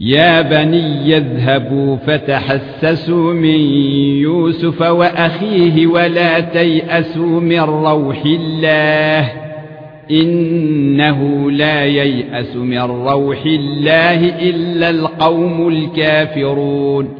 يا بني يذهبوا فتحسسوا من يوسف وأخيه ولا تيأسوا من روح الله إنه لا ييأس من روح الله إلا القوم الكافرون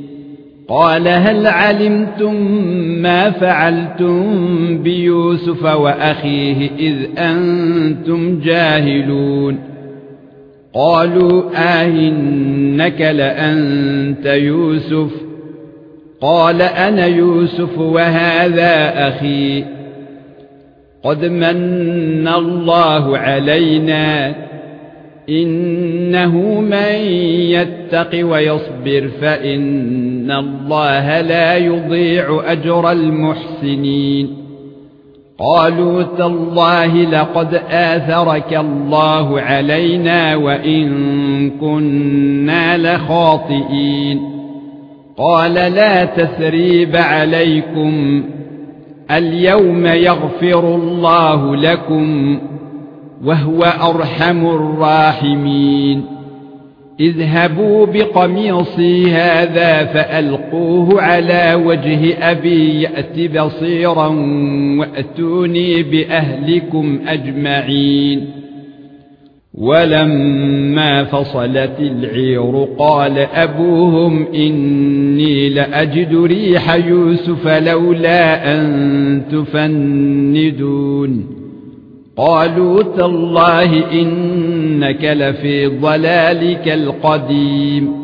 قال هل علمتم ما فعلتم بيوسف وأخيه إذ أنتم جاهلون قالوا آهنك لأنت يوسف قال أنا يوسف وهذا أخي قد من الله علينا إنه من يتق ويصبر فإن الله لا يضيع أجر المحسنين. قالوا تالله لقد آثرك الله علينا وإن كنا لخاطئين. قال لا تثريب عليكم اليوم يغفر الله لكم وهو أرحم الراحمين. اذهبوا بقميصي هذا فألقوه على وجه أبي يأت بصيرا وأتوني بأهلكم أجمعين. ولما فصلت العير قال أبوهم إني لأجد ريح يوسف لولا أن تفندون. قالوا تالله إنك لفي ضلالك القديم.